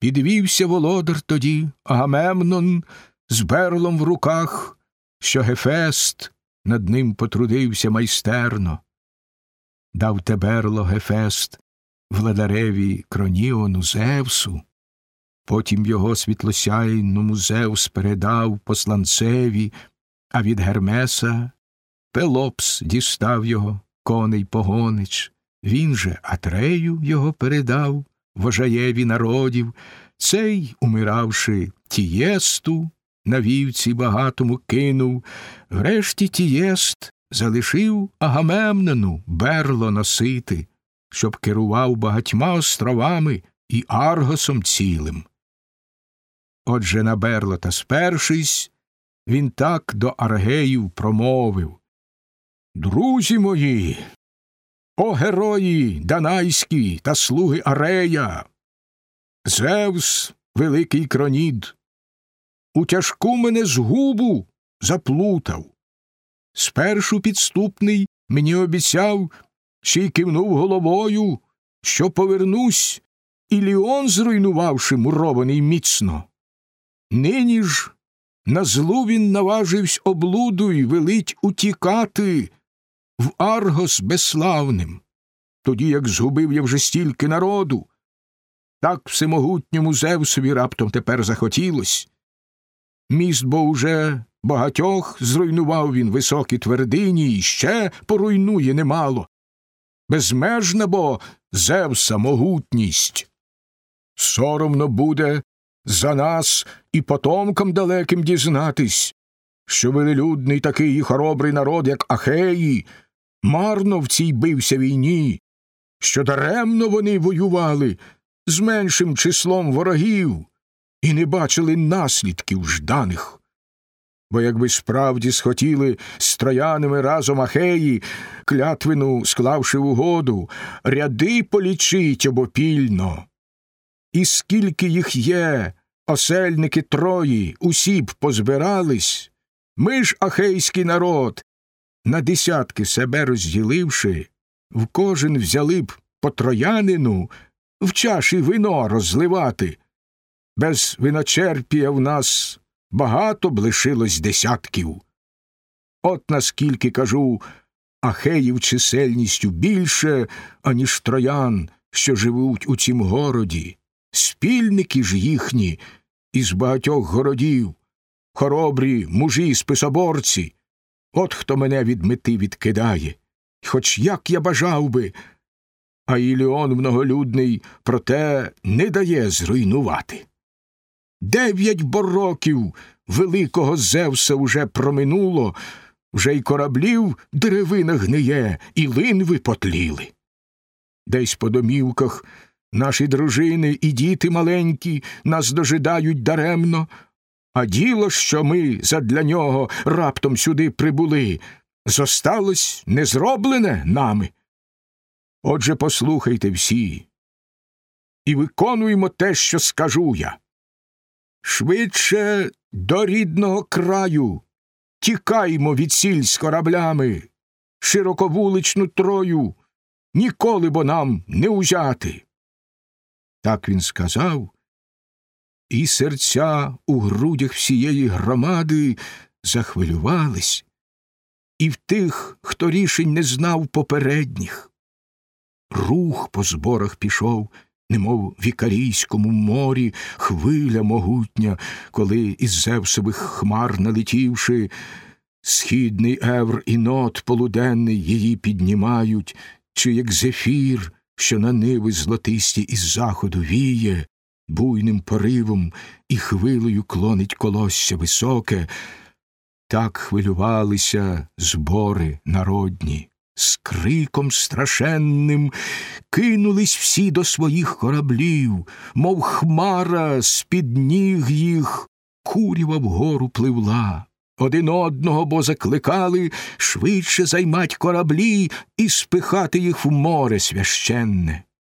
Підвівся володар тоді, Агамемнон, з берлом в руках, що Гефест над ним потрудився майстерно. Дав те берло Гефест владареві Кроніону Зевсу, потім його світлосяйному Зевс передав посланцеві, а від Гермеса Пелопс дістав його, коней погонич, він же Атрею його передав, вожаєві народів, цей, умиравши, тієсту, на вівці багатому кинув, врешті тієст залишив Агамемнону берло носити, щоб керував багатьма островами і Аргосом цілим. Отже, на берло та спершись, він так до Аргеїв промовив Друзі мої, о герої Данайські та слуги Арея, Зевс, великий кронід, у тяжку мене згубу заплутав. Спершу підступний мені обіцяв, ще й кивнув головою, що повернусь, і Ліон, зруйнувавши, мурований міцно. Нині ж на злу він наваживсь облуду й велить утікати в Аргос безславним, тоді як згубив я вже стільки народу. Так всемогутньому Зевсові раптом тепер захотілось. Міст бо уже багатьох зруйнував він високі твердині і ще поруйнує немало. Безмежна бо Зевса могутність. Соромно буде за нас і потомкам далеким дізнатись, що велелюдний такий і хоробрий народ, як Ахеї, марно в цій бився війні, що даремно вони воювали з меншим числом ворогів і не бачили наслідків жданих. Бо якби справді схотіли з троянами разом Ахеї, клятвину склавши угоду, ряди полічить обопільно. І скільки їх є, осельники Трої, усі б позбирались, ми ж ахейський народ, на десятки себе розділивши, в кожен взяли б по троянину в чаші вино розливати. Без виночерпія в нас багато б лишилось десятків. От наскільки кажу, ахеїв чисельністю більше, аніж троян, що живуть у цім городі, спільники ж їхні із багатьох городів, хоробрі мужі списоборці. От хто мене від мети відкидає, хоч як я бажав би, а Іліон многолюдний проте не дає зруйнувати. Дев'ять бороків великого Зевса уже проминуло, вже й кораблів деревина гниє, і линви потліли. Десь по домівках наші дружини і діти маленькі нас дожидають даремно, а діло, що ми задля нього раптом сюди прибули, зосталось незроблене нами. Отже, послухайте всі, і виконуємо те, що скажу я. Швидше до рідного краю тікаймо від сіль з кораблями, широковуличну трою, ніколи бо нам не узяти. Так він сказав, і серця у грудях всієї громади захвилювались, і в тих, хто рішень не знав попередніх. Рух по зборах пішов, немов в Ікарійському морі, хвиля могутня, коли із Зевсових хмар налетівши, східний евр і нот полуденний її піднімають, чи як зефір, що на ниви злотисті із заходу віє, буйним поривом і хвилею клонить колосся високе, так хвилювалися збори народні. З криком страшенним кинулись всі до своїх кораблів, мов хмара з під ніг їх курява вгору пливла. Один одного бо закликали швидше займать кораблі і спихати їх в море священне.